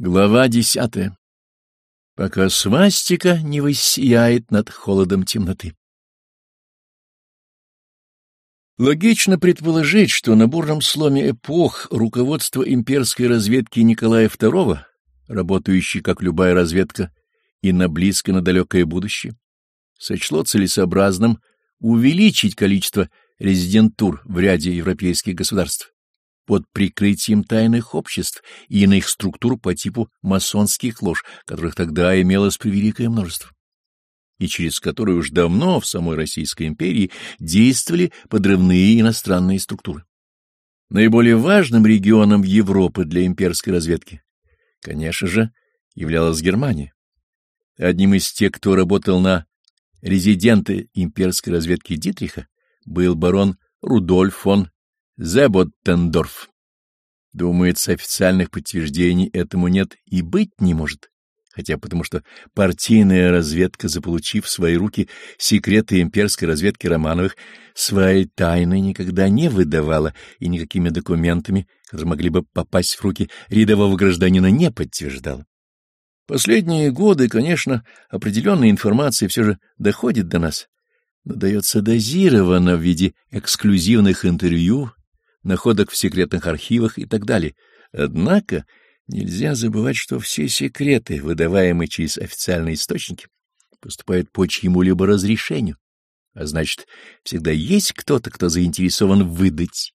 Глава десятая. Пока свастика не воссияет над холодом темноты. Логично предположить, что на бурном сломе эпох руководство имперской разведки Николая II, работающей, как любая разведка, и на близкое, на далекое будущее, сочло целесообразным увеличить количество резидентур в ряде европейских государств под прикрытием тайных обществ и иных структур по типу масонских лож, которых тогда имелось превеликое множество, и через которые уж давно в самой Российской империи действовали подрывные иностранные структуры. Наиболее важным регионом Европы для имперской разведки, конечно же, являлась Германия. Одним из тех, кто работал на резиденты имперской разведки Дитриха, был барон Рудольф фон Зеботтендорф. Думается, официальных подтверждений этому нет и быть не может, хотя потому что партийная разведка, заполучив в свои руки секреты имперской разведки Романовых, свои тайны никогда не выдавала и никакими документами, которые могли бы попасть в руки рядового гражданина, не подтверждала. Последние годы, конечно, определенная информация все же доходит до нас, но дается дозированно в виде эксклюзивных интервью, находок в секретных архивах и так далее. Однако нельзя забывать, что все секреты, выдаваемые через официальные источники, поступают по чьему-либо разрешению, а значит, всегда есть кто-то, кто заинтересован выдать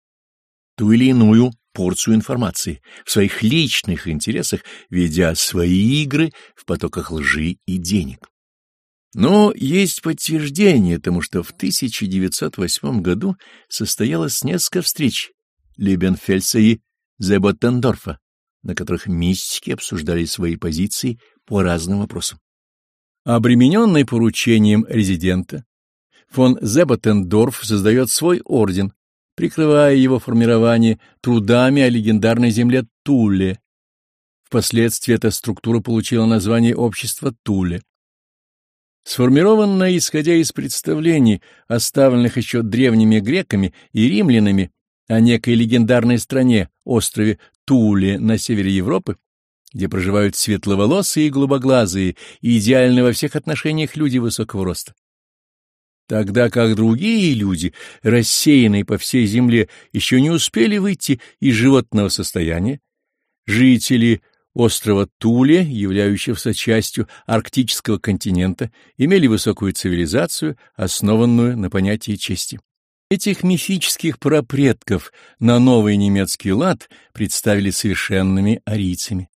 ту или иную порцию информации в своих личных интересах, ведя свои игры в потоках лжи и денег. Но есть подтверждение тому, что в 1908 году состоялось несколько встреч Либенфельса и Зеботтендорфа, на которых мистики обсуждали свои позиции по разным вопросам. Обремененный поручением резидента, фон Зеботтендорф создает свой орден, прикрывая его формирование трудами о легендарной земле Туле. Впоследствии эта структура получила название общества Туле. Сформированная, исходя из представлений, оставленных еще древними греками и римлянами, о некой легендарной стране, острове Туле на севере Европы, где проживают светловолосые и голубоглазые и идеальные во всех отношениях люди высокого роста. Тогда как другие люди, рассеянные по всей земле, еще не успели выйти из животного состояния, жители острова Туле, являющегося частью арктического континента, имели высокую цивилизацию, основанную на понятии чести. Этих мифических прапредков на новый немецкий лад представили совершенными арийцами.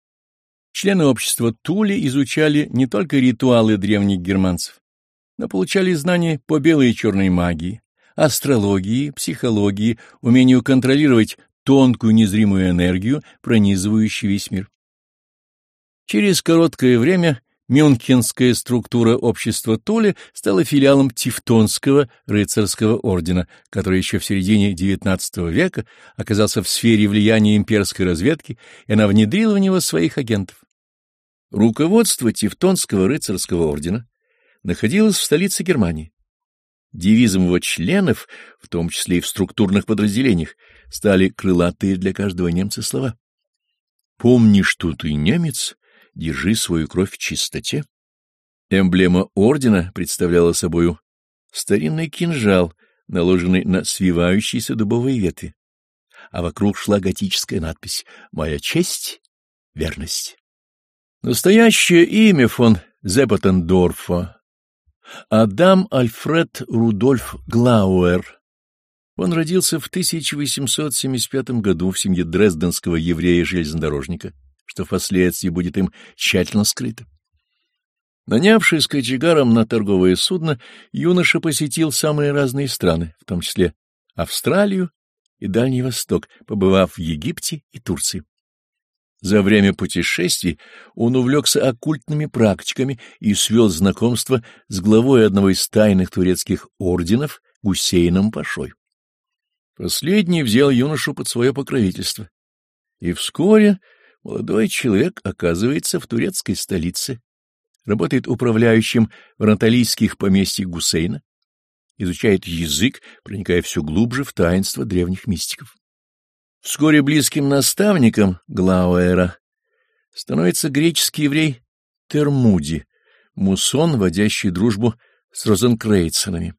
Члены общества Тули изучали не только ритуалы древних германцев, но получали знания по белой и черной магии, астрологии, психологии, умению контролировать тонкую незримую энергию, пронизывающую весь мир. Через короткое время Мюнхенская структура общества Толи стала филиалом Тевтонского рыцарского ордена, который еще в середине XIX века оказался в сфере влияния имперской разведки, и она внедрила в него своих агентов. Руководство Тевтонского рыцарского ордена находилось в столице Германии. Девизом его членов, в том числе и в структурных подразделениях, стали крылатые для каждого немца слова. «Помни, что ты немец, держи свою кровь в чистоте. Эмблема ордена представляла собою старинный кинжал, наложенный на свивающиеся дубовые ветви, а вокруг шла готическая надпись «Моя честь — верность». Настоящее имя фон Зеппотендорфа — Адам Альфред Рудольф Глауэр. Он родился в 1875 году в семье дрезденского еврея-железнодорожника что впоследствии будет им тщательно скрыто. Нанявшись кочегаром на торговое судно, юноша посетил самые разные страны, в том числе Австралию и Дальний Восток, побывав в Египте и Турции. За время путешествий он увлекся оккультными практиками и свел знакомство с главой одного из тайных турецких орденов Гусейном Пашой. Последний взял юношу под свое покровительство, и вскоре Молодой человек оказывается в турецкой столице, работает управляющим в анатолийских поместьях Гусейна, изучает язык, проникая все глубже в таинство древних мистиков. Вскоре близким наставником Глауэра становится греческий еврей Термуди, мусон, водящий дружбу с розенкрейцерами.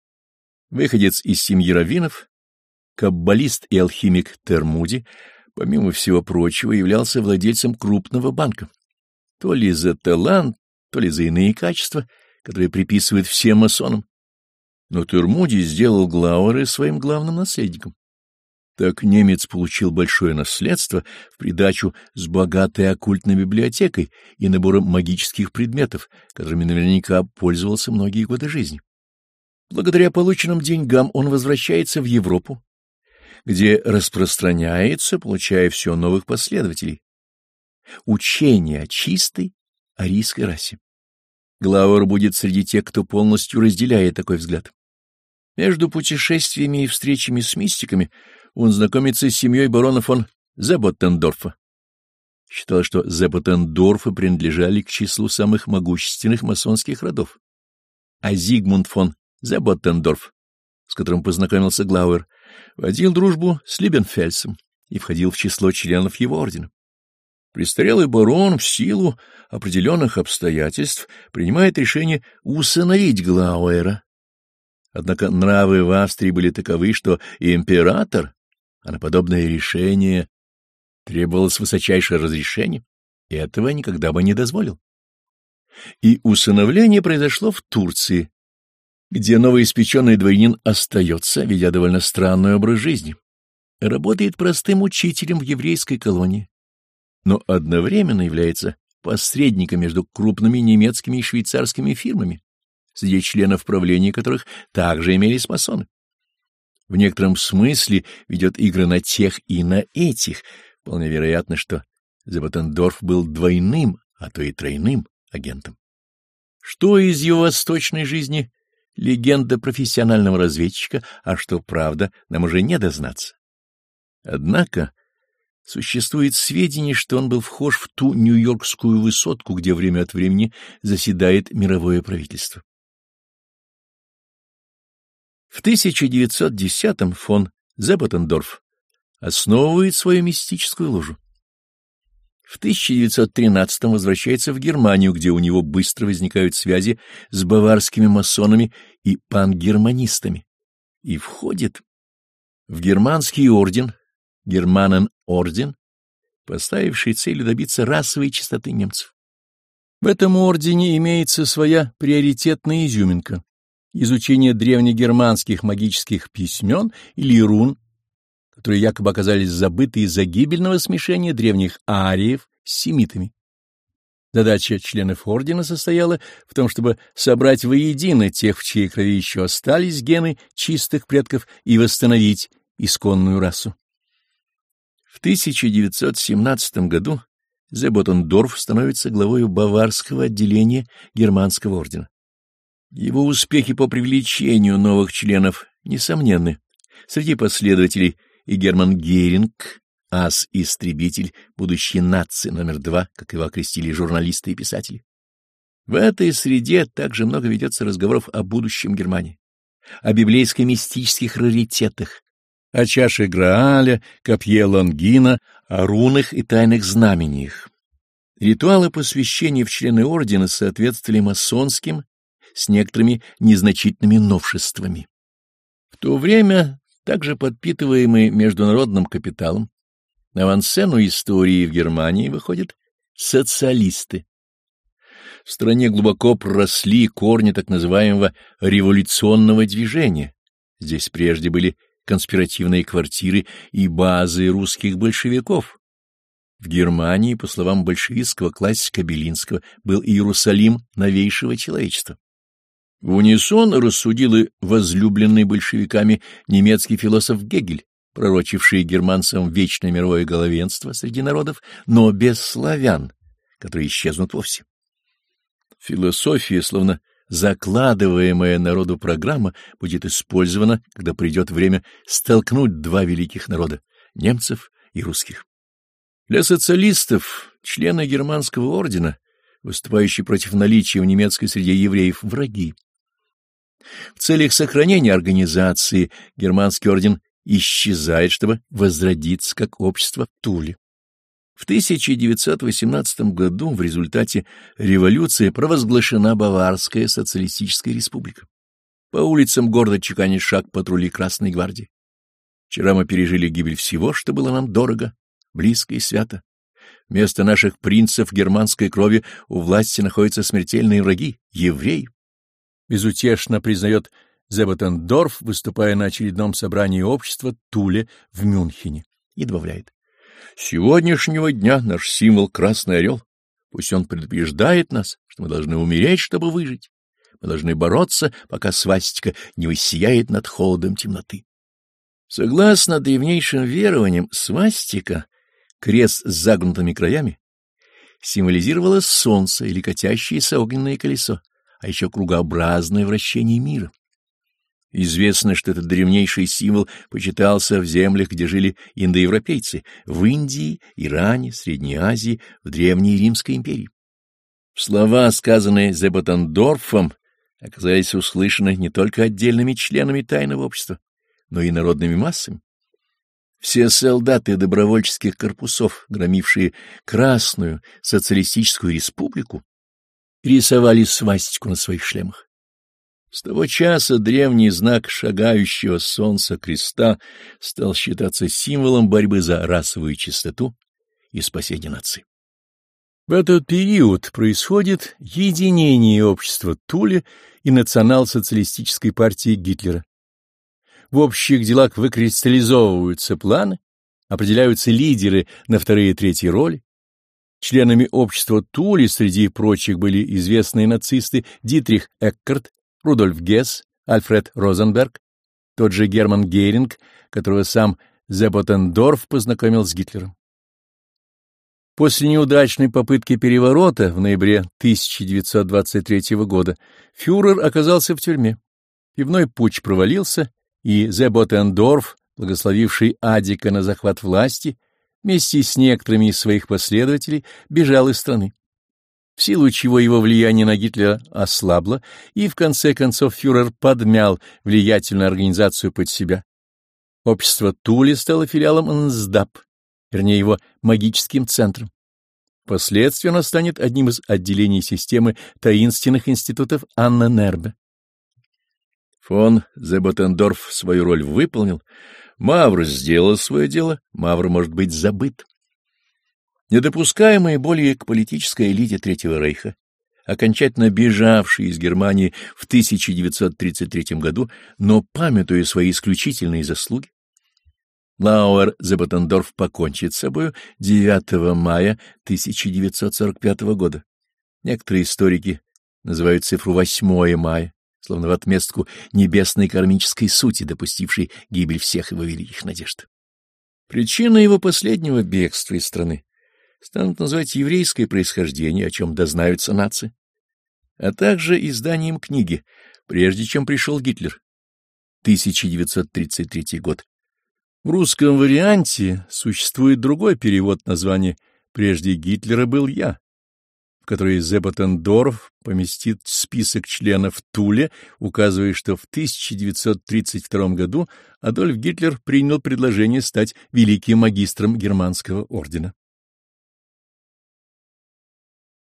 Выходец из семьи раввинов, каббалист и алхимик Термуди, помимо всего прочего, являлся владельцем крупного банка. То ли за талант, то ли за иные качества, которые приписывают всем масонам. Но Термуди сделал Глауэра своим главным наследником. Так немец получил большое наследство в придачу с богатой оккультной библиотекой и набором магических предметов, которыми наверняка пользовался многие годы жизни. Благодаря полученным деньгам он возвращается в Европу, где распространяется, получая все новых последователей. Учение о чистой арийской расе. Глауэр будет среди тех, кто полностью разделяет такой взгляд. Между путешествиями и встречами с мистиками он знакомится с семьей барона фон Зеботтендорфа. Считал, что Зеботтендорфы принадлежали к числу самых могущественных масонских родов. А Зигмунд фон Зеботтендорф, с которым познакомился Глауэр, водил дружбу с Либенфельсом и входил в число членов его ордена. Престарелый барон в силу определенных обстоятельств принимает решение усыновить Глауэра. Однако нравы в Австрии были таковы, что император, а на подобное решение требовалось высочайшее разрешение, и этого никогда бы не дозволил. И усыновление произошло в Турции, где новоиспеченный дворянин остается, ведя довольно странный образ жизни. Работает простым учителем в еврейской колонии, но одновременно является посредником между крупными немецкими и швейцарскими фирмами, среди членов правления которых также имелись масоны. В некотором смысле ведет игры на тех и на этих. Вполне вероятно, что Зебатендорф был двойным, а то и тройным агентом. Что из его восточной жизни — легенда профессионального разведчика, а что правда, нам уже не дознаться. Однако существует сведения, что он был вхож в ту нью-йоркскую высотку, где время от времени заседает мировое правительство. В 1910-м фон Зеппетендорф основывает свою мистическую ложу. В 1913-м возвращается в Германию, где у него быстро возникают связи с баварскими масонами и пангерманистами, и входит в германский орден, Германен-орден, поставивший целью добиться расовой чистоты немцев. В этом ордене имеется своя приоритетная изюминка изучение древнегерманских магических письмен или рун, которые якобы оказались забыты из-за гибельного смешения древних ариев с семитами. Задача членов ордена состояла в том, чтобы собрать воедино тех, в чьей крови еще остались гены чистых предков, и восстановить исконную расу. В 1917 году Зеботендорф становится главой баварского отделения германского ордена. Его успехи по привлечению новых членов несомненны. Среди последователей и Герман Геринг, ас-истребитель, будущий нации номер два, как его окрестили журналисты и писатели. В этой среде также много ведется разговоров о будущем Германии, о библейско-мистических раритетах, о чаше Грааля, копье Лонгина, о рунах и тайных знамениях. Ритуалы посвящения в члены ордена соответствовали масонским с некоторыми незначительными новшествами. В то время, также подпитываемые международным капиталом, на авансцену истории в Германии выходят социалисты. В стране глубоко проросли корни так называемого революционного движения. Здесь прежде были конспиративные квартиры и базы русских большевиков. В Германии, по словам большевистского классика Белинского, был Иерусалим новейшего человечества. В унисон рассудил и возлюбленный большевиками немецкий философ Гегель, пророчивший германцам вечное мировое головенство среди народов, но без славян, которые исчезнут вовсе. Философия, словно закладываемая народу программа, будет использована, когда придет время столкнуть два великих народа — немцев и русских. Для социалистов, члены германского ордена, выступающие против наличия в немецкой среде евреев, враги. В целях сохранения организации германский орден исчезает, чтобы возродиться как общество Туле. В 1918 году в результате революции провозглашена Баварская социалистическая республика. По улицам города чеканит шаг патрули Красной гвардии. Вчера мы пережили гибель всего, что было нам дорого, близко и свято. Вместо наших принцев германской крови у власти находятся смертельные враги — евреи. Безутешно признает Зеботендорф, выступая на очередном собрании общества Туле в Мюнхене, и добавляет. Сегодняшнего дня наш символ — Красный Орел. Пусть он предупреждает нас, что мы должны умереть, чтобы выжить. Мы должны бороться, пока свастика не высияет над холодом темноты. Согласно древнейшим верованиям, свастика, крест с загнутыми краями, символизировала солнце или катящееся огненное колесо, а еще кругообразное вращение мира. Известно, что этот древнейший символ почитался в землях, где жили индоевропейцы, в Индии, Иране, Средней Азии, в Древней Римской империи. Слова, сказанные Зеботандорфом, оказались услышаны не только отдельными членами тайного общества, но и народными массами. Все солдаты добровольческих корпусов, громившие Красную социалистическую республику, рисовали свастику на своих шлемах. С того часа древний знак шагающего солнца креста стал считаться символом борьбы за расовую чистоту и спасение нации. В этот период происходит единение общества Туле и национал-социалистической партии Гитлера. В общих делах выкристаллизовываются планы, определяются лидеры на вторые и третьи роли. Членами общества Тули среди прочих были известные нацисты Дитрих Эккарт, Рудольф Гесс, Альфред Розенберг, тот же Герман Геринг, которого сам Зеботендорф познакомил с Гитлером. После неудачной попытки переворота в ноябре 1923 года фюрер оказался в тюрьме. Пивной путь провалился, и Зеботендорф, благословивший Адика на захват власти, вместе с некоторыми из своих последователей бежал из страны в силу чего его влияние на Гитлера ослабло, и в конце концов фюрер подмял влиятельную организацию под себя. Общество Тули стало филиалом НСДАП, вернее его магическим центром. Впоследствии оно станет одним из отделений системы таинственных институтов Анна Нербе. Фон Зеботендорф свою роль выполнил, Мавр сделал свое дело, Мавр может быть забыт недопускаемые более к политической элите Третьего Рейха, окончательно бежавшие из Германии в 1933 году, но памятуя свои исключительные заслуги, Лауэр Зебатендорф покончит с собою 9 мая 1945 года. Некоторые историки называют цифру 8 мая, словно в отместку небесной кармической сути, допустившей гибель всех его великих надежд. Причина его последнего бегства из страны станут называть еврейское происхождение, о чем дознаются нации, а также изданием книги, прежде чем пришел Гитлер. 1933 год. В русском варианте существует другой перевод названия «Прежде Гитлера был я», в который Зеботендорф поместит список членов Туле, указывая, что в 1932 году Адольф Гитлер принял предложение стать великим магистром германского ордена.